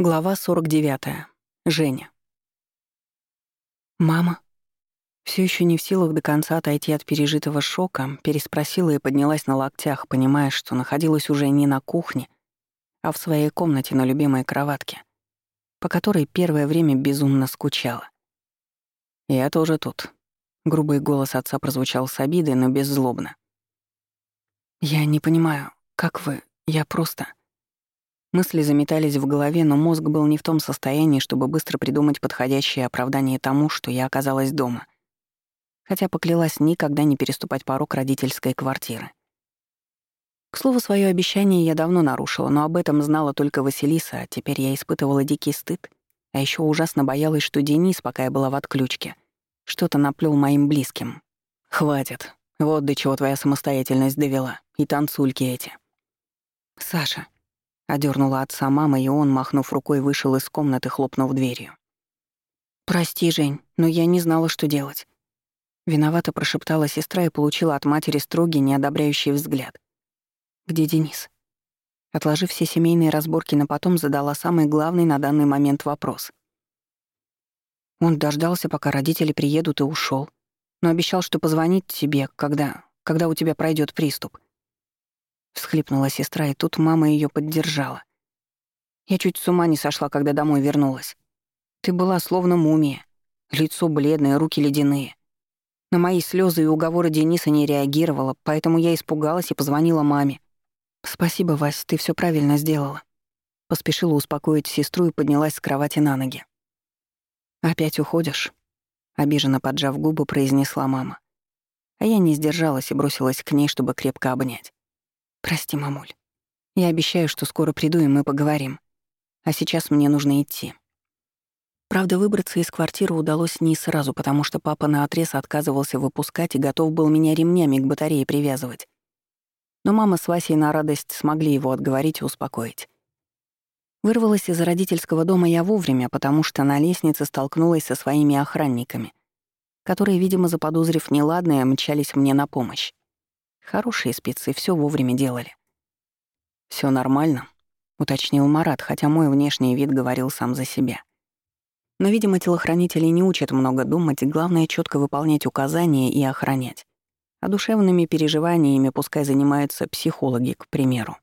Глава 49. Женя. «Мама?» Все еще не в силах до конца отойти от пережитого шока, переспросила и поднялась на локтях, понимая, что находилась уже не на кухне, а в своей комнате на любимой кроватке, по которой первое время безумно скучала. «Я тоже тут». Грубый голос отца прозвучал с обидой, но беззлобно. «Я не понимаю, как вы? Я просто...» Мысли заметались в голове, но мозг был не в том состоянии, чтобы быстро придумать подходящее оправдание тому, что я оказалась дома. Хотя поклялась никогда не переступать порог родительской квартиры. К слову, свое обещание я давно нарушила, но об этом знала только Василиса, а теперь я испытывала дикий стыд, а еще ужасно боялась, что Денис, пока я была в отключке, что-то наплел моим близким. «Хватит. Вот до чего твоя самостоятельность довела. И танцульки эти». «Саша», Одернула отца мама, и он, махнув рукой, вышел из комнаты, хлопнув дверью. «Прости, Жень, но я не знала, что делать». Виновато прошептала сестра и получила от матери строгий, неодобряющий взгляд. «Где Денис?» Отложив все семейные разборки на потом, задала самый главный на данный момент вопрос. Он дождался, пока родители приедут, и ушел, но обещал, что позвонит тебе, когда, когда у тебя пройдет приступ. Всхлипнула сестра, и тут мама ее поддержала. Я чуть с ума не сошла, когда домой вернулась. Ты была словно мумия. Лицо бледное, руки ледяные. На мои слезы и уговоры Дениса не реагировала, поэтому я испугалась и позвонила маме. «Спасибо, Вась, ты все правильно сделала». Поспешила успокоить сестру и поднялась с кровати на ноги. «Опять уходишь?» Обиженно поджав губы, произнесла мама. А я не сдержалась и бросилась к ней, чтобы крепко обнять. «Прости, мамуль. Я обещаю, что скоро приду, и мы поговорим. А сейчас мне нужно идти». Правда, выбраться из квартиры удалось не сразу, потому что папа наотрез отказывался выпускать и готов был меня ремнями к батарее привязывать. Но мама с Васей на радость смогли его отговорить и успокоить. Вырвалась из родительского дома я вовремя, потому что на лестнице столкнулась со своими охранниками, которые, видимо, заподозрив неладное, мчались мне на помощь. Хорошие спецы все вовремя делали. Все нормально», — уточнил Марат, хотя мой внешний вид говорил сам за себя. Но, видимо, телохранители не учат много думать, главное — четко выполнять указания и охранять. А душевными переживаниями пускай занимаются психологи, к примеру.